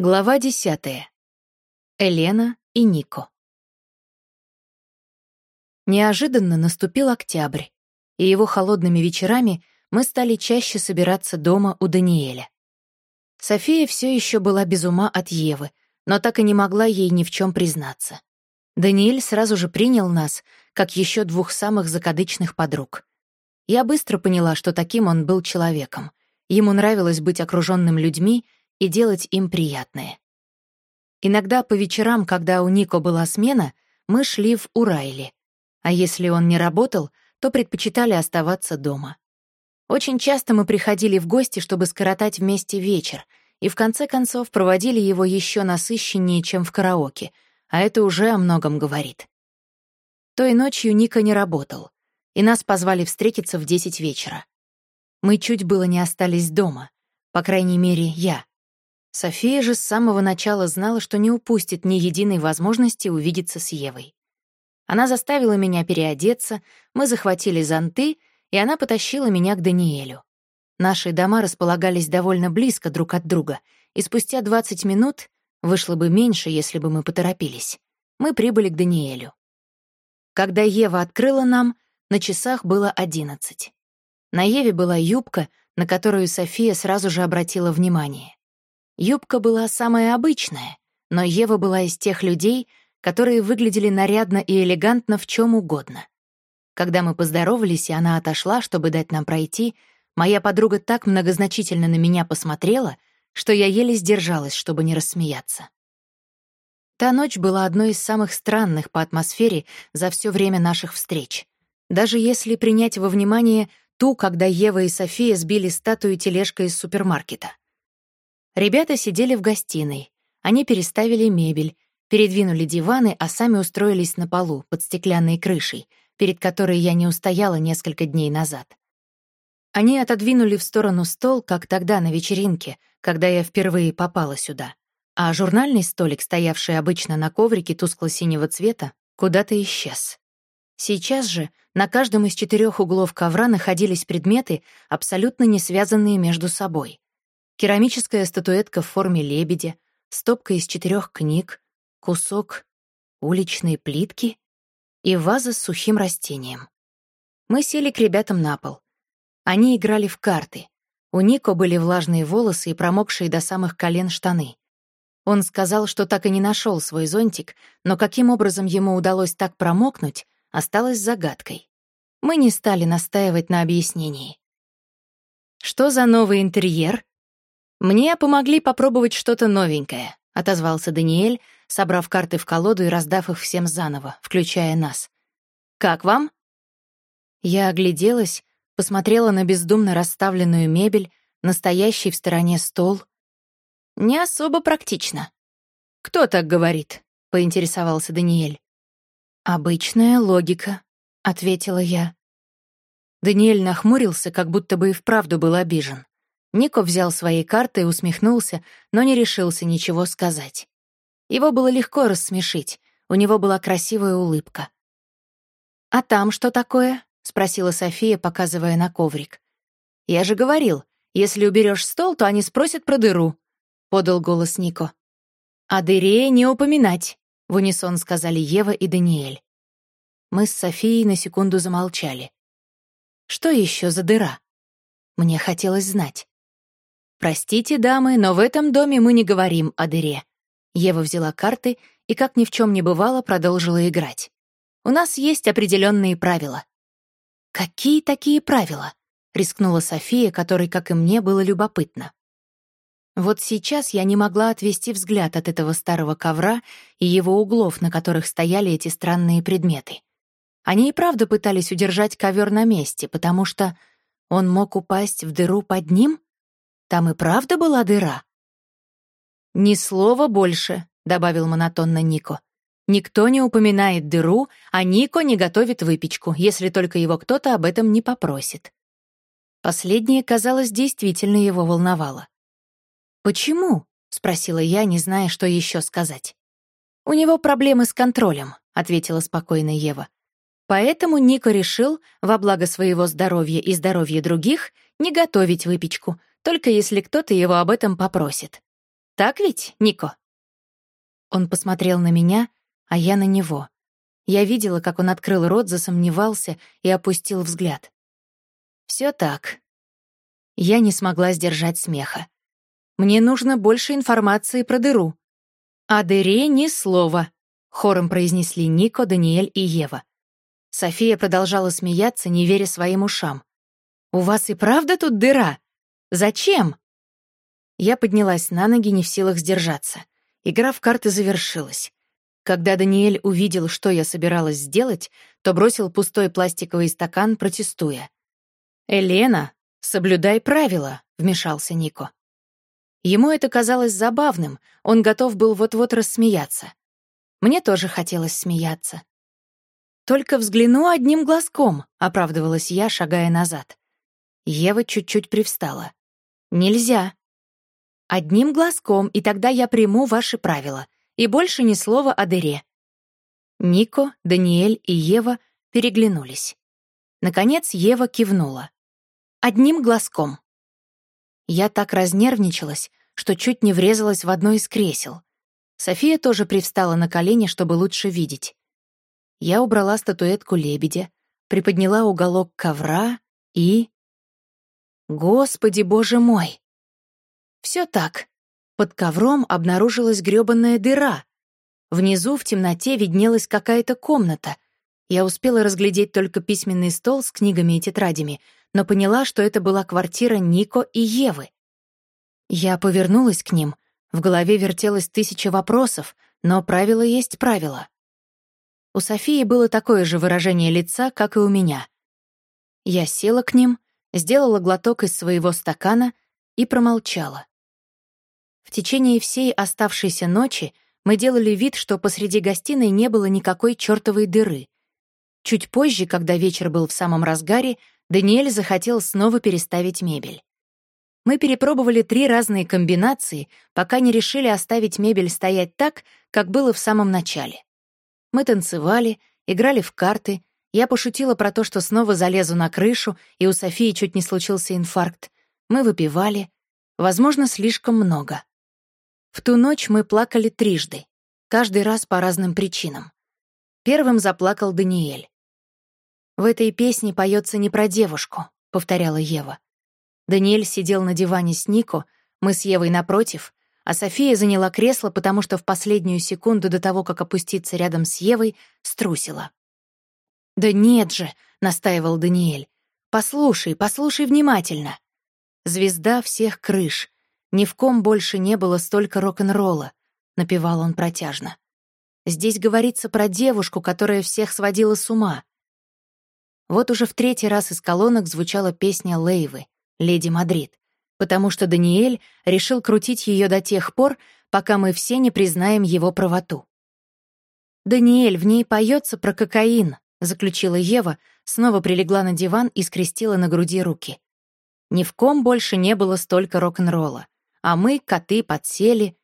Глава десятая. Елена и Нико. Неожиданно наступил октябрь, и его холодными вечерами мы стали чаще собираться дома у Даниэля. София все еще была без ума от Евы, но так и не могла ей ни в чем признаться. Даниэль сразу же принял нас, как еще двух самых закадычных подруг. Я быстро поняла, что таким он был человеком. Ему нравилось быть окруженным людьми — и делать им приятное. Иногда по вечерам, когда у Нико была смена, мы шли в Урайли, а если он не работал, то предпочитали оставаться дома. Очень часто мы приходили в гости, чтобы скоротать вместе вечер, и в конце концов проводили его еще насыщеннее, чем в караоке, а это уже о многом говорит. Той ночью Ника не работал, и нас позвали встретиться в 10 вечера. Мы чуть было не остались дома, по крайней мере, я. София же с самого начала знала, что не упустит ни единой возможности увидеться с Евой. Она заставила меня переодеться, мы захватили зонты, и она потащила меня к Даниэлю. Наши дома располагались довольно близко друг от друга, и спустя 20 минут, вышло бы меньше, если бы мы поторопились, мы прибыли к Даниэлю. Когда Ева открыла нам, на часах было 11. На Еве была юбка, на которую София сразу же обратила внимание. Юбка была самая обычная, но Ева была из тех людей, которые выглядели нарядно и элегантно в чем угодно. Когда мы поздоровались, и она отошла, чтобы дать нам пройти, моя подруга так многозначительно на меня посмотрела, что я еле сдержалась, чтобы не рассмеяться. Та ночь была одной из самых странных по атмосфере за все время наших встреч. Даже если принять во внимание ту, когда Ева и София сбили статую тележкой из супермаркета. Ребята сидели в гостиной. Они переставили мебель, передвинули диваны, а сами устроились на полу, под стеклянной крышей, перед которой я не устояла несколько дней назад. Они отодвинули в сторону стол, как тогда на вечеринке, когда я впервые попала сюда. А журнальный столик, стоявший обычно на коврике тускло-синего цвета, куда-то исчез. Сейчас же на каждом из четырех углов ковра находились предметы, абсолютно не связанные между собой керамическая статуэтка в форме лебедя, стопка из четырех книг, кусок уличной плитки и ваза с сухим растением. Мы сели к ребятам на пол. Они играли в карты. У Нико были влажные волосы и промокшие до самых колен штаны. Он сказал, что так и не нашел свой зонтик, но каким образом ему удалось так промокнуть, осталось загадкой. Мы не стали настаивать на объяснении. «Что за новый интерьер?» «Мне помогли попробовать что-то новенькое», — отозвался Даниэль, собрав карты в колоду и раздав их всем заново, включая нас. «Как вам?» Я огляделась, посмотрела на бездумно расставленную мебель, настоящий в стороне стол. «Не особо практично». «Кто так говорит?» — поинтересовался Даниэль. «Обычная логика», — ответила я. Даниэль нахмурился, как будто бы и вправду был обижен. Нико взял свои карты и усмехнулся, но не решился ничего сказать. Его было легко рассмешить, у него была красивая улыбка. «А там что такое?» — спросила София, показывая на коврик. «Я же говорил, если уберешь стол, то они спросят про дыру», — подал голос Нико. «О дыре не упоминать», — в унисон сказали Ева и Даниэль. Мы с Софией на секунду замолчали. «Что еще за дыра?» Мне хотелось знать. «Простите, дамы, но в этом доме мы не говорим о дыре». Ева взяла карты и, как ни в чем не бывало, продолжила играть. «У нас есть определенные правила». «Какие такие правила?» — рискнула София, которой, как и мне, было любопытно. Вот сейчас я не могла отвести взгляд от этого старого ковра и его углов, на которых стояли эти странные предметы. Они и правда пытались удержать ковер на месте, потому что он мог упасть в дыру под ним? Там и правда была дыра? «Ни слова больше», — добавил монотонно Нико. «Никто не упоминает дыру, а Нико не готовит выпечку, если только его кто-то об этом не попросит». Последнее, казалось, действительно его волновало. «Почему?» — спросила я, не зная, что еще сказать. «У него проблемы с контролем», — ответила спокойно Ева. Поэтому Нико решил, во благо своего здоровья и здоровья других, не готовить выпечку, только если кто-то его об этом попросит. Так ведь, Нико?» Он посмотрел на меня, а я на него. Я видела, как он открыл рот, засомневался и опустил взгляд. Все так. Я не смогла сдержать смеха. Мне нужно больше информации про дыру. О дыре ни слова, хором произнесли Нико, Даниэль и Ева. София продолжала смеяться, не веря своим ушам. «У вас и правда тут дыра? Зачем?» Я поднялась на ноги, не в силах сдержаться. Игра в карты завершилась. Когда Даниэль увидел, что я собиралась сделать, то бросил пустой пластиковый стакан, протестуя. «Елена, соблюдай правила», — вмешался Нико. Ему это казалось забавным, он готов был вот-вот рассмеяться. Мне тоже хотелось смеяться. «Только взгляну одним глазком», — оправдывалась я, шагая назад. Ева чуть-чуть привстала. «Нельзя. Одним глазком, и тогда я приму ваши правила. И больше ни слова о дыре». Нико, Даниэль и Ева переглянулись. Наконец Ева кивнула. «Одним глазком». Я так разнервничалась, что чуть не врезалась в одно из кресел. София тоже привстала на колени, чтобы лучше видеть. Я убрала статуэтку лебедя, приподняла уголок ковра и... Господи, боже мой! Все так. Под ковром обнаружилась грёбаная дыра. Внизу в темноте виднелась какая-то комната. Я успела разглядеть только письменный стол с книгами и тетрадями, но поняла, что это была квартира Нико и Евы. Я повернулась к ним. В голове вертелось тысяча вопросов, но правило есть правило. У Софии было такое же выражение лица, как и у меня. Я села к ним, сделала глоток из своего стакана и промолчала. В течение всей оставшейся ночи мы делали вид, что посреди гостиной не было никакой чертовой дыры. Чуть позже, когда вечер был в самом разгаре, Даниэль захотел снова переставить мебель. Мы перепробовали три разные комбинации, пока не решили оставить мебель стоять так, как было в самом начале. Мы танцевали, играли в карты, я пошутила про то, что снова залезу на крышу, и у Софии чуть не случился инфаркт. Мы выпивали. Возможно, слишком много. В ту ночь мы плакали трижды, каждый раз по разным причинам. Первым заплакал Даниэль. «В этой песне поется не про девушку», — повторяла Ева. Даниэль сидел на диване с Нико, мы с Евой напротив, а София заняла кресло, потому что в последнюю секунду до того, как опуститься рядом с Евой, струсила. «Да нет же», — настаивал Даниэль. «Послушай, послушай внимательно». Звезда всех крыш. Ни в ком больше не было столько рок-н-ролла, напевал он протяжно. Здесь говорится про девушку, которая всех сводила с ума. Вот уже в третий раз из колонок звучала песня Лейвы «Леди Мадрид», потому что Даниэль решил крутить ее до тех пор, пока мы все не признаем его правоту. Даниэль, в ней поется про кокаин, — заключила Ева, снова прилегла на диван и скрестила на груди руки. Ни в ком больше не было столько рок-н-ролла. А мы, коты, подсели.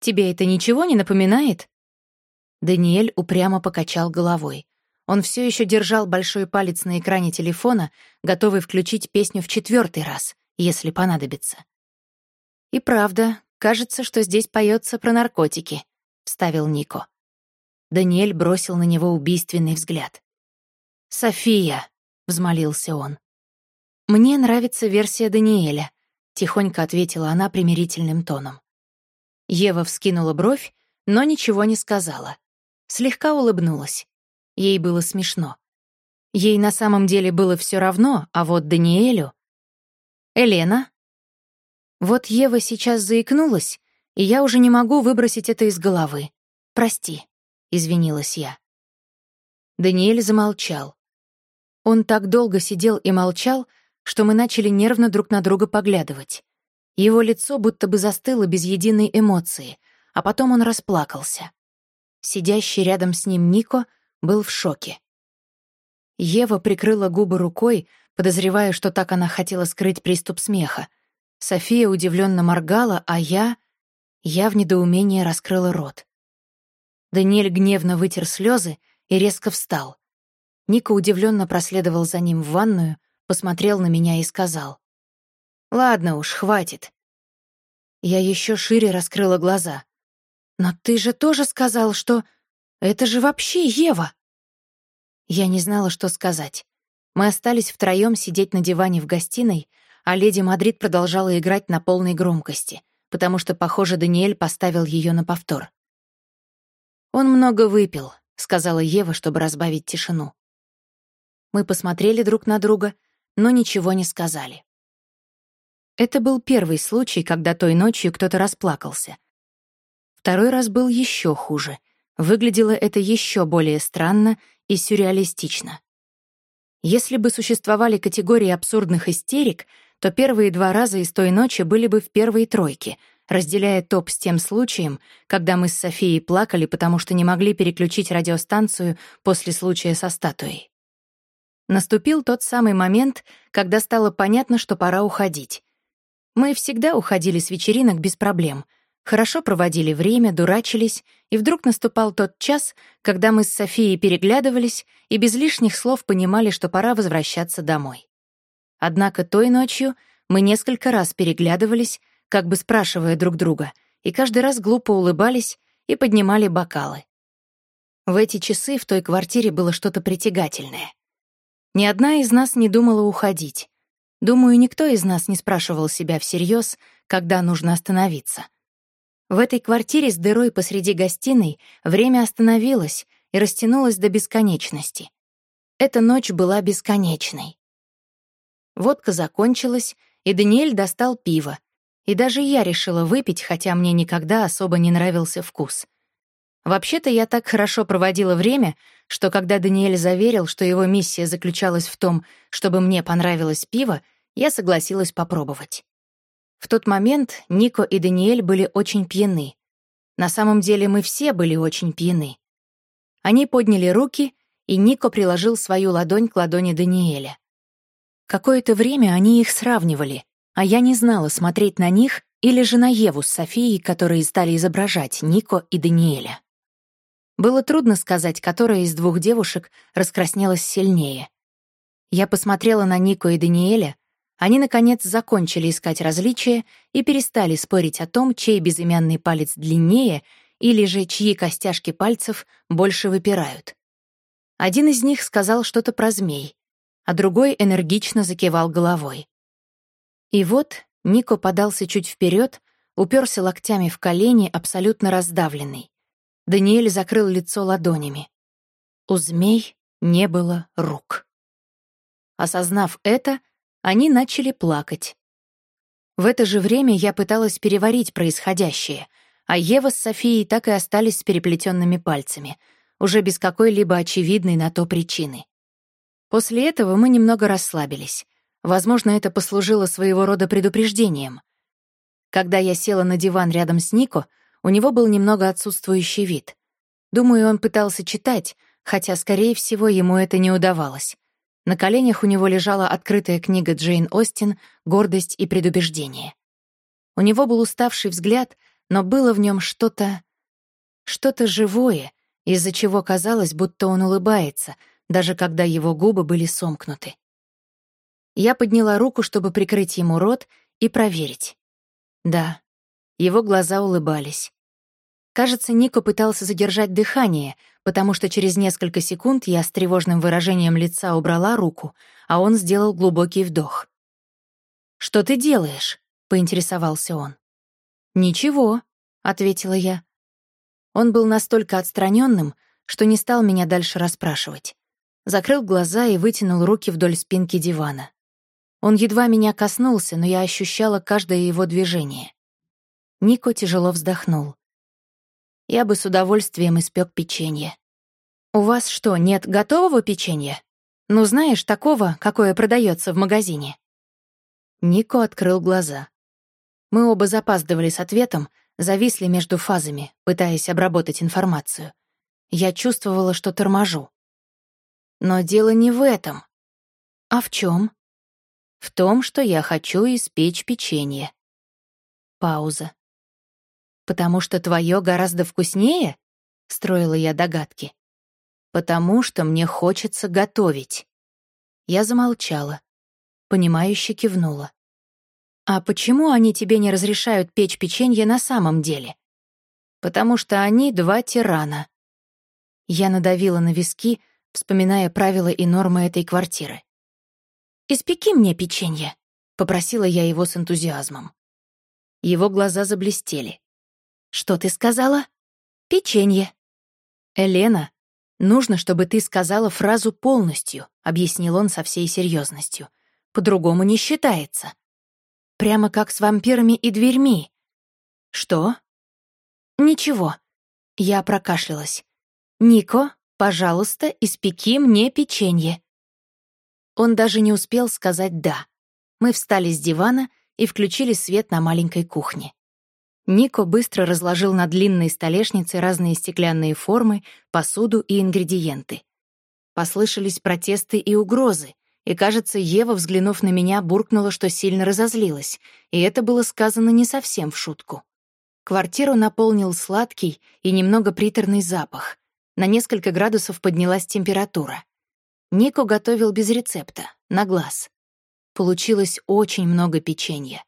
Тебе это ничего не напоминает? Даниэль упрямо покачал головой. Он все еще держал большой палец на экране телефона, готовый включить песню в четвертый раз, если понадобится. «И правда, кажется, что здесь поется про наркотики», — вставил Нико. Даниэль бросил на него убийственный взгляд. «София», — взмолился он. «Мне нравится версия Даниэля», — тихонько ответила она примирительным тоном. Ева вскинула бровь, но ничего не сказала. Слегка улыбнулась. Ей было смешно. Ей на самом деле было все равно, а вот Даниэлю... «Элена?» Вот Ева сейчас заикнулась, и я уже не могу выбросить это из головы. «Прости», — извинилась я. Даниэль замолчал. Он так долго сидел и молчал, что мы начали нервно друг на друга поглядывать. Его лицо будто бы застыло без единой эмоции, а потом он расплакался. Сидящий рядом с ним Нико был в шоке. Ева прикрыла губы рукой, подозревая, что так она хотела скрыть приступ смеха. София удивленно моргала, а я... Я в недоумении раскрыла рот. Даниэль гневно вытер слезы и резко встал. Ника удивленно проследовал за ним в ванную, посмотрел на меня и сказал. «Ладно уж, хватит». Я еще шире раскрыла глаза. «Но ты же тоже сказал, что... Это же вообще Ева!» Я не знала, что сказать. Мы остались втроем сидеть на диване в гостиной, а леди Мадрид продолжала играть на полной громкости, потому что, похоже, Даниэль поставил ее на повтор. «Он много выпил», — сказала Ева, чтобы разбавить тишину. Мы посмотрели друг на друга, но ничего не сказали. Это был первый случай, когда той ночью кто-то расплакался. Второй раз был еще хуже. Выглядело это еще более странно и сюрреалистично. Если бы существовали категории абсурдных истерик, то первые два раза из той ночи были бы в первой тройке, разделяя топ с тем случаем, когда мы с Софией плакали, потому что не могли переключить радиостанцию после случая со статуей. Наступил тот самый момент, когда стало понятно, что пора уходить. Мы всегда уходили с вечеринок без проблем, хорошо проводили время, дурачились, и вдруг наступал тот час, когда мы с Софией переглядывались и без лишних слов понимали, что пора возвращаться домой. Однако той ночью мы несколько раз переглядывались, как бы спрашивая друг друга, и каждый раз глупо улыбались и поднимали бокалы. В эти часы в той квартире было что-то притягательное. Ни одна из нас не думала уходить. Думаю, никто из нас не спрашивал себя всерьез, когда нужно остановиться. В этой квартире с дырой посреди гостиной время остановилось и растянулось до бесконечности. Эта ночь была бесконечной. Водка закончилась, и Даниэль достал пиво. И даже я решила выпить, хотя мне никогда особо не нравился вкус. Вообще-то я так хорошо проводила время, что когда Даниэль заверил, что его миссия заключалась в том, чтобы мне понравилось пиво, я согласилась попробовать. В тот момент Нико и Даниэль были очень пьяны. На самом деле мы все были очень пьяны. Они подняли руки, и Нико приложил свою ладонь к ладони Даниэля. Какое-то время они их сравнивали, а я не знала, смотреть на них или же на Еву с Софией, которые стали изображать Нико и Даниэля. Было трудно сказать, которая из двух девушек раскраснелась сильнее. Я посмотрела на Нико и Даниэля. Они, наконец, закончили искать различия и перестали спорить о том, чей безымянный палец длиннее или же чьи костяшки пальцев больше выпирают. Один из них сказал что-то про змей, а другой энергично закивал головой. И вот Нико подался чуть вперед, уперся локтями в колени, абсолютно раздавленный. Даниэль закрыл лицо ладонями. У змей не было рук. Осознав это, они начали плакать. В это же время я пыталась переварить происходящее, а Ева с Софией так и остались с переплетенными пальцами, уже без какой-либо очевидной на то причины. После этого мы немного расслабились. Возможно, это послужило своего рода предупреждением. Когда я села на диван рядом с Нико, у него был немного отсутствующий вид. Думаю, он пытался читать, хотя, скорее всего, ему это не удавалось. На коленях у него лежала открытая книга Джейн Остин «Гордость и предубеждение». У него был уставший взгляд, но было в нем что-то... что-то живое, из-за чего казалось, будто он улыбается, даже когда его губы были сомкнуты. Я подняла руку, чтобы прикрыть ему рот и проверить. Да, его глаза улыбались. Кажется, Нико пытался задержать дыхание, потому что через несколько секунд я с тревожным выражением лица убрала руку, а он сделал глубокий вдох. «Что ты делаешь?» — поинтересовался он. «Ничего», — ответила я. Он был настолько отстраненным, что не стал меня дальше расспрашивать. Закрыл глаза и вытянул руки вдоль спинки дивана. Он едва меня коснулся, но я ощущала каждое его движение. Нико тяжело вздохнул. Я бы с удовольствием испек печенье. У вас что, нет готового печенья? Ну, знаешь, такого, какое продается в магазине. Нико открыл глаза. Мы оба запаздывали с ответом, зависли между фазами, пытаясь обработать информацию. Я чувствовала, что торможу. Но дело не в этом. А в чем? В том, что я хочу испечь печенье. Пауза. «Потому что твое гораздо вкуснее?» — строила я догадки. «Потому что мне хочется готовить». Я замолчала. Понимающе кивнула. «А почему они тебе не разрешают печь печенье на самом деле?» «Потому что они два тирана». Я надавила на виски, вспоминая правила и нормы этой квартиры. «Испеки мне печенье», — попросила я его с энтузиазмом. Его глаза заблестели. «Что ты сказала?» «Печенье». «Элена, нужно, чтобы ты сказала фразу полностью», — объяснил он со всей серьезностью. «По-другому не считается». Прямо как с вампирами и дверьми. Что? Ничего. Я прокашлялась. Нико, пожалуйста, испеки мне печенье. Он даже не успел сказать «да». Мы встали с дивана и включили свет на маленькой кухне. Нико быстро разложил на длинной столешнице разные стеклянные формы, посуду и ингредиенты. Послышались протесты и угрозы, и, кажется, Ева, взглянув на меня, буркнула, что сильно разозлилась, и это было сказано не совсем в шутку. Квартиру наполнил сладкий и немного приторный запах. На несколько градусов поднялась температура. Нико готовил без рецепта, на глаз. Получилось очень много печенья.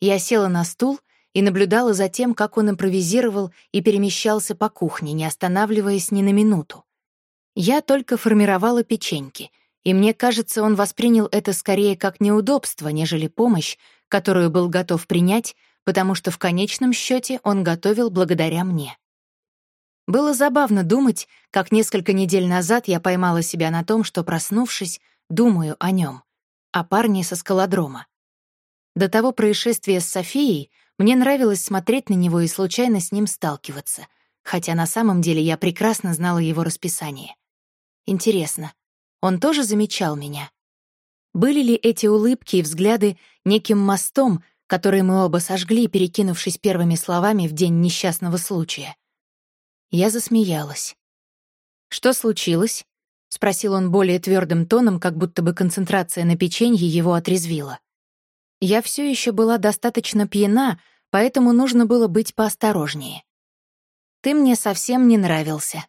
Я села на стул и наблюдала за тем, как он импровизировал и перемещался по кухне, не останавливаясь ни на минуту. Я только формировала печеньки — и мне кажется, он воспринял это скорее как неудобство, нежели помощь, которую был готов принять, потому что в конечном счете он готовил благодаря мне. Было забавно думать, как несколько недель назад я поймала себя на том, что, проснувшись, думаю о нем, о парне со скалодрома. До того происшествия с Софией мне нравилось смотреть на него и случайно с ним сталкиваться, хотя на самом деле я прекрасно знала его расписание. Интересно, он тоже замечал меня. Были ли эти улыбки и взгляды неким мостом, который мы оба сожгли, перекинувшись первыми словами в день несчастного случая? Я засмеялась. «Что случилось?» — спросил он более твердым тоном, как будто бы концентрация на печенье его отрезвила. Я все еще была достаточно пьяна, поэтому нужно было быть поосторожнее. «Ты мне совсем не нравился».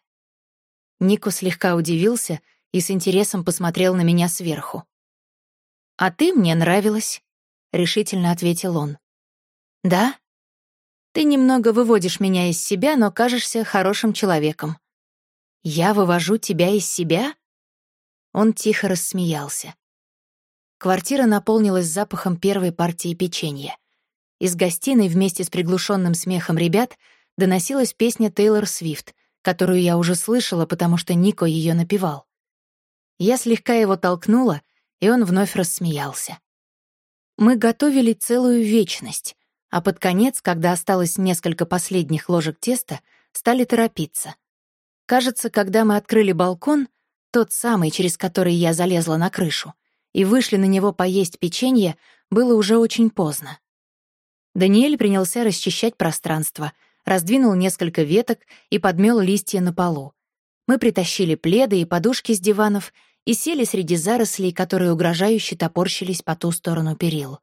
Нико слегка удивился, и с интересом посмотрел на меня сверху. «А ты мне нравилась», — решительно ответил он. «Да? Ты немного выводишь меня из себя, но кажешься хорошим человеком». «Я вывожу тебя из себя?» Он тихо рассмеялся. Квартира наполнилась запахом первой партии печенья. Из гостиной вместе с приглушенным смехом ребят доносилась песня Тейлор Свифт, которую я уже слышала, потому что Нико ее напевал. Я слегка его толкнула, и он вновь рассмеялся. Мы готовили целую вечность, а под конец, когда осталось несколько последних ложек теста, стали торопиться. Кажется, когда мы открыли балкон, тот самый, через который я залезла на крышу, и вышли на него поесть печенье, было уже очень поздно. Даниэль принялся расчищать пространство, раздвинул несколько веток и подмел листья на полу. Мы притащили пледы и подушки с диванов и сели среди зарослей, которые угрожающе топорщились по ту сторону перил.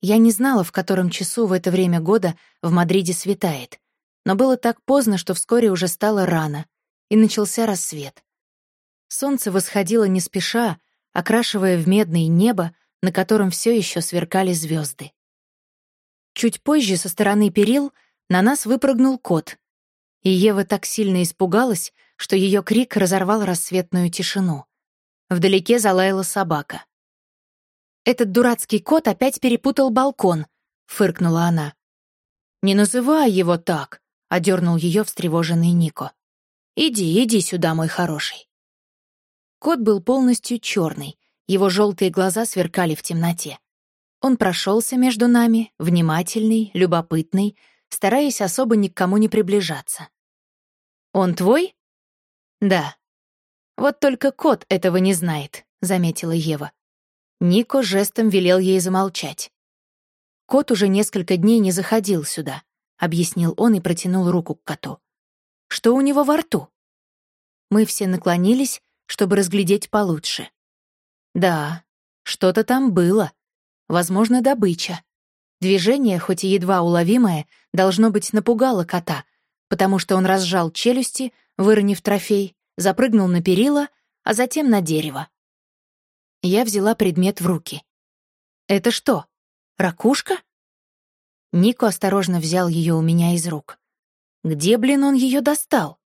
Я не знала, в котором часу в это время года в Мадриде светает, но было так поздно, что вскоре уже стало рано, и начался рассвет. Солнце восходило не спеша, окрашивая в медное небо, на котором все еще сверкали звезды. Чуть позже со стороны перил на нас выпрыгнул кот, и Ева так сильно испугалась, что ее крик разорвал рассветную тишину. Вдалеке залаяла собака. «Этот дурацкий кот опять перепутал балкон», — фыркнула она. «Не называй его так», — одернул ее встревоженный Нико. «Иди, иди сюда, мой хороший». Кот был полностью черный, его желтые глаза сверкали в темноте. Он прошелся между нами, внимательный, любопытный, стараясь особо ни к кому не приближаться. «Он твой?» «Да». «Вот только кот этого не знает», — заметила Ева. Нико жестом велел ей замолчать. «Кот уже несколько дней не заходил сюда», — объяснил он и протянул руку к коту. «Что у него во рту?» Мы все наклонились, чтобы разглядеть получше. Да, что-то там было. Возможно, добыча. Движение, хоть и едва уловимое, должно быть, напугало кота, потому что он разжал челюсти, выронив трофей, запрыгнул на перила, а затем на дерево. Я взяла предмет в руки. «Это что?» Ракушка? Нико осторожно взял ее у меня из рук. Где, блин, он ее достал?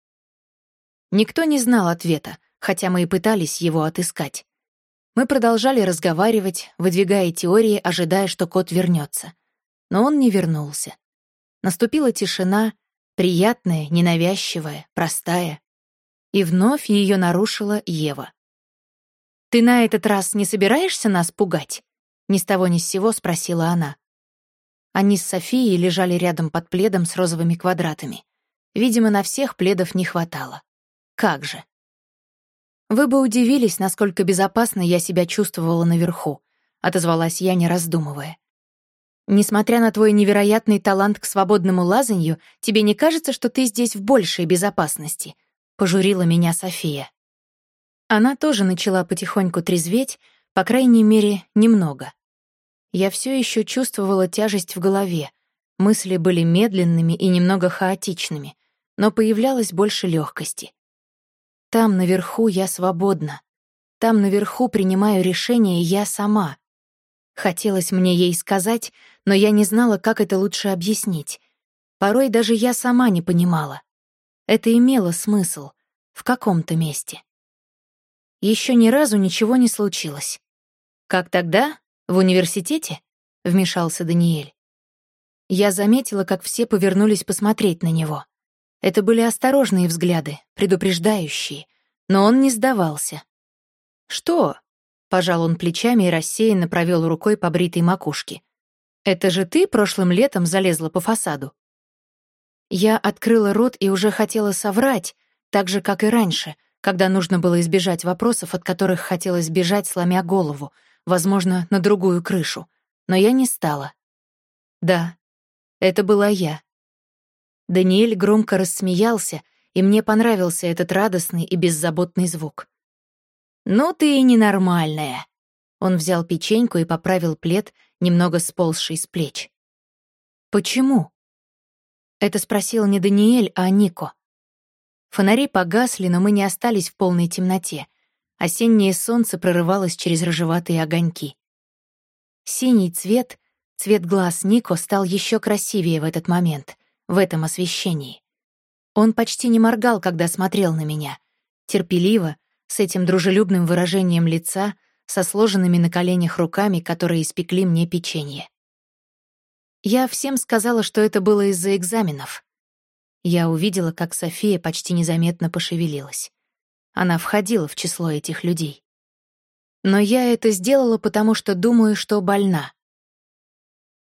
Никто не знал ответа, хотя мы и пытались его отыскать. Мы продолжали разговаривать, выдвигая теории, ожидая, что кот вернется. Но он не вернулся. Наступила тишина, приятная, ненавязчивая, простая. И вновь ее нарушила Ева. «Ты на этот раз не собираешься нас пугать?» Ни с того ни с сего спросила она. Они с Софией лежали рядом под пледом с розовыми квадратами. Видимо, на всех пледов не хватало. Как же. «Вы бы удивились, насколько безопасно я себя чувствовала наверху», — отозвалась я, не раздумывая. «Несмотря на твой невероятный талант к свободному лазанью, тебе не кажется, что ты здесь в большей безопасности?» — пожурила меня София. Она тоже начала потихоньку трезветь, по крайней мере, немного. Я все еще чувствовала тяжесть в голове. Мысли были медленными и немного хаотичными, но появлялось больше легкости. Там наверху я свободна. Там наверху принимаю решение я сама. Хотелось мне ей сказать, но я не знала, как это лучше объяснить. Порой даже я сама не понимала. Это имело смысл в каком-то месте. Еще ни разу ничего не случилось. Как тогда? «В университете?» — вмешался Даниэль. Я заметила, как все повернулись посмотреть на него. Это были осторожные взгляды, предупреждающие, но он не сдавался. «Что?» — пожал он плечами и рассеянно провел рукой по бритой макушке. «Это же ты прошлым летом залезла по фасаду?» Я открыла рот и уже хотела соврать, так же, как и раньше, когда нужно было избежать вопросов, от которых хотелось бежать, сломя голову, возможно, на другую крышу, но я не стала. Да, это была я. Даниэль громко рассмеялся, и мне понравился этот радостный и беззаботный звук. «Ну ты и ненормальная!» Он взял печеньку и поправил плед, немного сползший с плеч. «Почему?» Это спросил не Даниэль, а Нико. Фонари погасли, но мы не остались в полной темноте. Осеннее солнце прорывалось через рыжеватые огоньки. Синий цвет, цвет глаз Нико стал еще красивее в этот момент, в этом освещении. Он почти не моргал, когда смотрел на меня. Терпеливо, с этим дружелюбным выражением лица, со сложенными на коленях руками, которые испекли мне печенье. Я всем сказала, что это было из-за экзаменов. Я увидела, как София почти незаметно пошевелилась. Она входила в число этих людей. Но я это сделала, потому что думаю, что больна.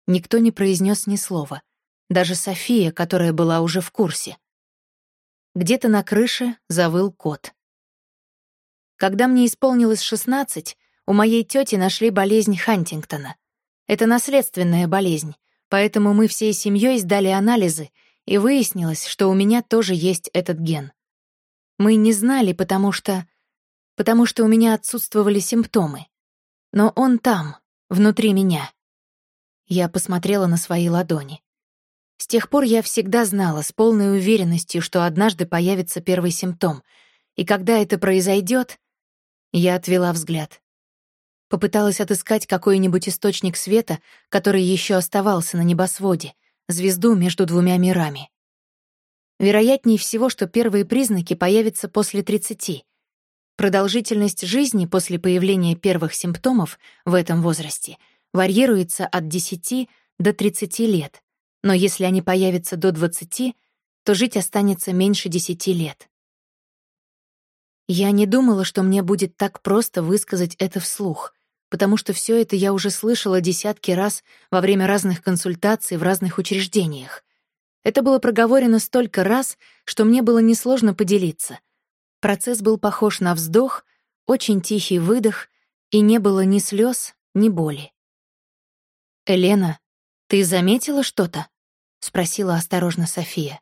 Никто не произнес ни слова, даже София, которая была уже в курсе. Где-то на крыше завыл кот. Когда мне исполнилось 16, у моей тети нашли болезнь Хантингтона. Это наследственная болезнь, поэтому мы всей семьей сдали анализы, и выяснилось, что у меня тоже есть этот ген. Мы не знали, потому что... потому что у меня отсутствовали симптомы. Но он там, внутри меня. Я посмотрела на свои ладони. С тех пор я всегда знала с полной уверенностью, что однажды появится первый симптом, и когда это произойдет, я отвела взгляд. Попыталась отыскать какой-нибудь источник света, который еще оставался на небосводе, звезду между двумя мирами. Вероятнее всего, что первые признаки появятся после 30. Продолжительность жизни после появления первых симптомов в этом возрасте варьируется от 10 до 30 лет, но если они появятся до 20, то жить останется меньше 10 лет. Я не думала, что мне будет так просто высказать это вслух, потому что все это я уже слышала десятки раз во время разных консультаций в разных учреждениях. Это было проговорено столько раз, что мне было несложно поделиться. Процесс был похож на вздох, очень тихий выдох, и не было ни слез, ни боли. «Елена, ты заметила что-то?» — спросила осторожно София.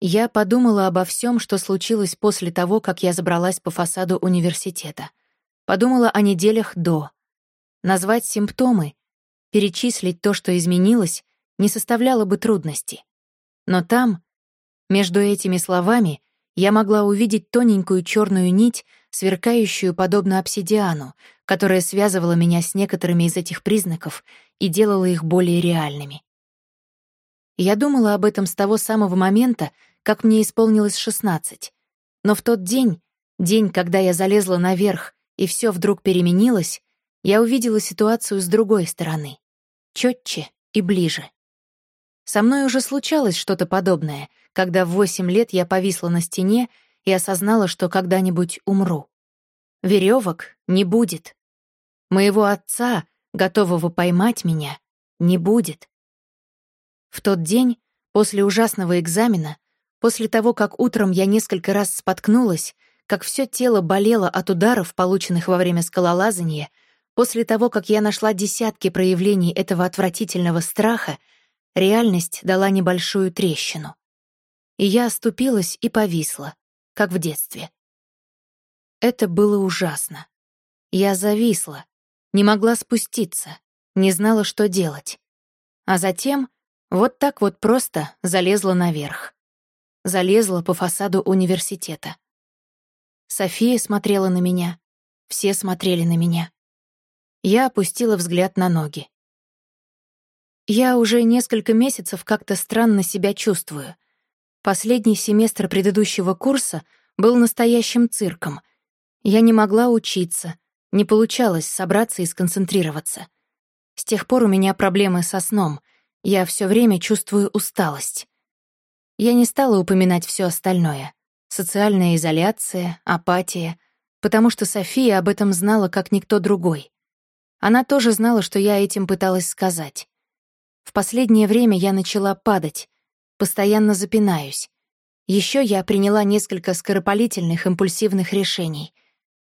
Я подумала обо всем, что случилось после того, как я забралась по фасаду университета. Подумала о неделях до. Назвать симптомы, перечислить то, что изменилось, не составляло бы трудности. Но там, между этими словами, я могла увидеть тоненькую черную нить, сверкающую подобно обсидиану, которая связывала меня с некоторыми из этих признаков и делала их более реальными. Я думала об этом с того самого момента, как мне исполнилось шестнадцать. Но в тот день, день, когда я залезла наверх, и все вдруг переменилось, я увидела ситуацию с другой стороны, четче и ближе. Со мной уже случалось что-то подобное, когда в восемь лет я повисла на стене и осознала, что когда-нибудь умру. Веревок не будет. Моего отца, готового поймать меня, не будет. В тот день, после ужасного экзамена, после того, как утром я несколько раз споткнулась, как все тело болело от ударов, полученных во время скалолазания, после того, как я нашла десятки проявлений этого отвратительного страха, реальность дала небольшую трещину. И я оступилась и повисла, как в детстве. Это было ужасно. Я зависла, не могла спуститься, не знала, что делать. А затем вот так вот просто залезла наверх. Залезла по фасаду университета. София смотрела на меня, все смотрели на меня. Я опустила взгляд на ноги. Я уже несколько месяцев как-то странно себя чувствую. Последний семестр предыдущего курса был настоящим цирком. Я не могла учиться, не получалось собраться и сконцентрироваться. С тех пор у меня проблемы со сном. Я все время чувствую усталость. Я не стала упоминать все остальное. Социальная изоляция, апатия, потому что София об этом знала как никто другой. Она тоже знала, что я этим пыталась сказать. В последнее время я начала падать, постоянно запинаюсь. Еще я приняла несколько скоропалительных импульсивных решений.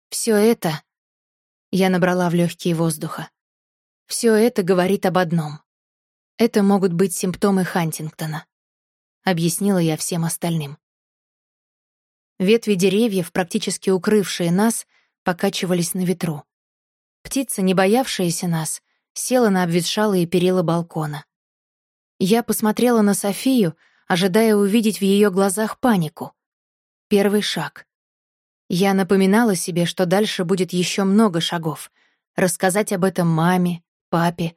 Все это... Я набрала в легкие воздуха. Все это говорит об одном. Это могут быть симптомы Хантингтона. Объяснила я всем остальным. Ветви деревьев, практически укрывшие нас, покачивались на ветру. Птица, не боявшаяся нас, села на обветшалые перила балкона. Я посмотрела на Софию, ожидая увидеть в ее глазах панику. Первый шаг. Я напоминала себе, что дальше будет еще много шагов. Рассказать об этом маме, папе.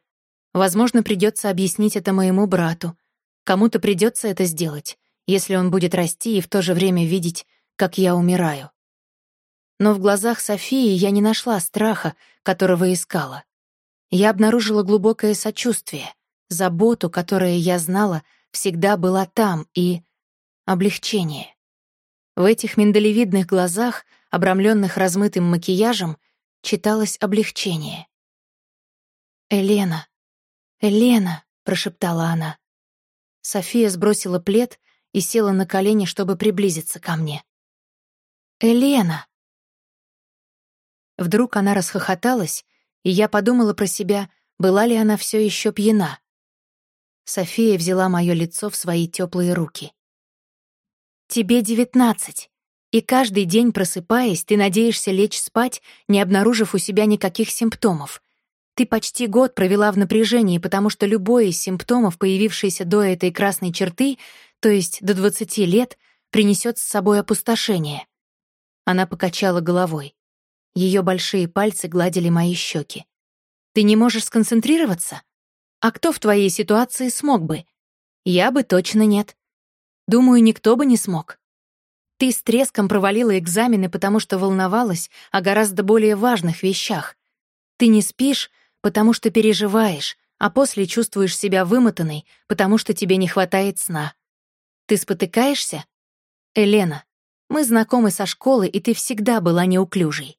Возможно, придется объяснить это моему брату. Кому-то придется это сделать, если он будет расти и в то же время видеть, как я умираю. Но в глазах Софии я не нашла страха, которого искала. Я обнаружила глубокое сочувствие, заботу, которая, я знала, всегда была там, и облегчение. В этих миндалевидных глазах, обрамленных размытым макияжем, читалось облегчение. «Элена! Элена!» — прошептала она. София сбросила плед и села на колени, чтобы приблизиться ко мне. «Элена!» Вдруг она расхохоталась, и я подумала про себя, была ли она все еще пьяна. София взяла мое лицо в свои теплые руки. «Тебе девятнадцать, и каждый день, просыпаясь, ты надеешься лечь спать, не обнаружив у себя никаких симптомов. Ты почти год провела в напряжении, потому что любой из симптомов, появившийся до этой красной черты, то есть до двадцати лет, принесет с собой опустошение». Она покачала головой. Ее большие пальцы гладили мои щеки. «Ты не можешь сконцентрироваться? А кто в твоей ситуации смог бы? Я бы точно нет. Думаю, никто бы не смог. Ты с треском провалила экзамены, потому что волновалась о гораздо более важных вещах. Ты не спишь, потому что переживаешь, а после чувствуешь себя вымотанной, потому что тебе не хватает сна. Ты спотыкаешься? Елена, мы знакомы со школы, и ты всегда была неуклюжей.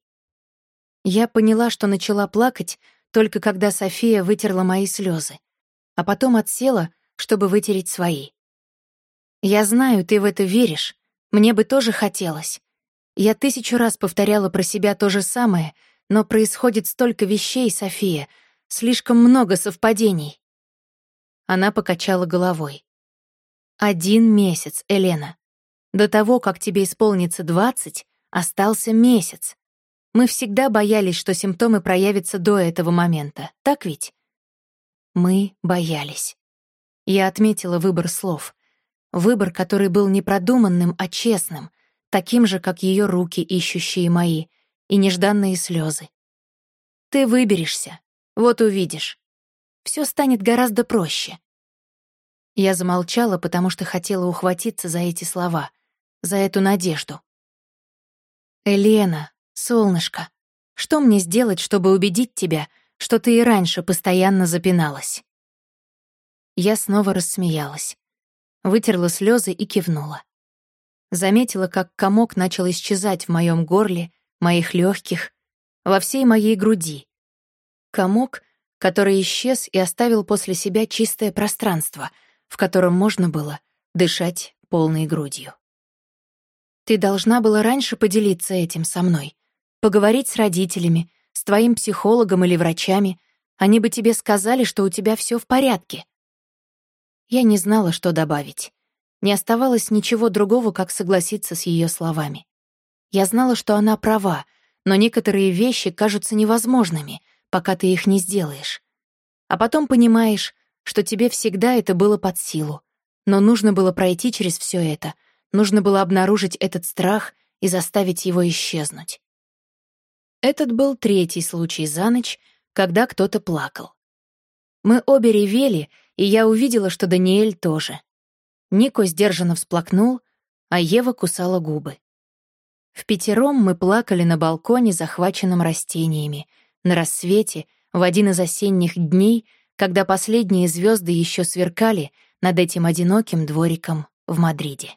Я поняла, что начала плакать, только когда София вытерла мои слезы, а потом отсела, чтобы вытереть свои. «Я знаю, ты в это веришь. Мне бы тоже хотелось. Я тысячу раз повторяла про себя то же самое, но происходит столько вещей, София, слишком много совпадений». Она покачала головой. «Один месяц, Елена. До того, как тебе исполнится двадцать, остался месяц. Мы всегда боялись, что симптомы проявятся до этого момента, так ведь? Мы боялись. Я отметила выбор слов. Выбор, который был не продуманным, а честным, таким же, как ее руки, ищущие мои, и нежданные слезы. Ты выберешься, вот увидишь. Все станет гораздо проще. Я замолчала, потому что хотела ухватиться за эти слова, за эту надежду. «Елена, солнышко, что мне сделать, чтобы убедить тебя, что ты и раньше постоянно запиналась?» Я снова рассмеялась, вытерла слезы и кивнула. Заметила, как комок начал исчезать в моем горле, моих легких, во всей моей груди. Комок, который исчез и оставил после себя чистое пространство — в котором можно было дышать полной грудью. Ты должна была раньше поделиться этим со мной, поговорить с родителями, с твоим психологом или врачами. Они бы тебе сказали, что у тебя все в порядке. Я не знала, что добавить. Не оставалось ничего другого, как согласиться с ее словами. Я знала, что она права, но некоторые вещи кажутся невозможными, пока ты их не сделаешь. А потом понимаешь, что тебе всегда это было под силу. Но нужно было пройти через все это, нужно было обнаружить этот страх и заставить его исчезнуть. Этот был третий случай за ночь, когда кто-то плакал. Мы обе ревели, и я увидела, что Даниэль тоже. Нико сдержанно всплакнул, а Ева кусала губы. В пятером мы плакали на балконе, захваченном растениями, на рассвете, в один из осенних дней, когда последние звезды еще сверкали над этим одиноким двориком в Мадриде.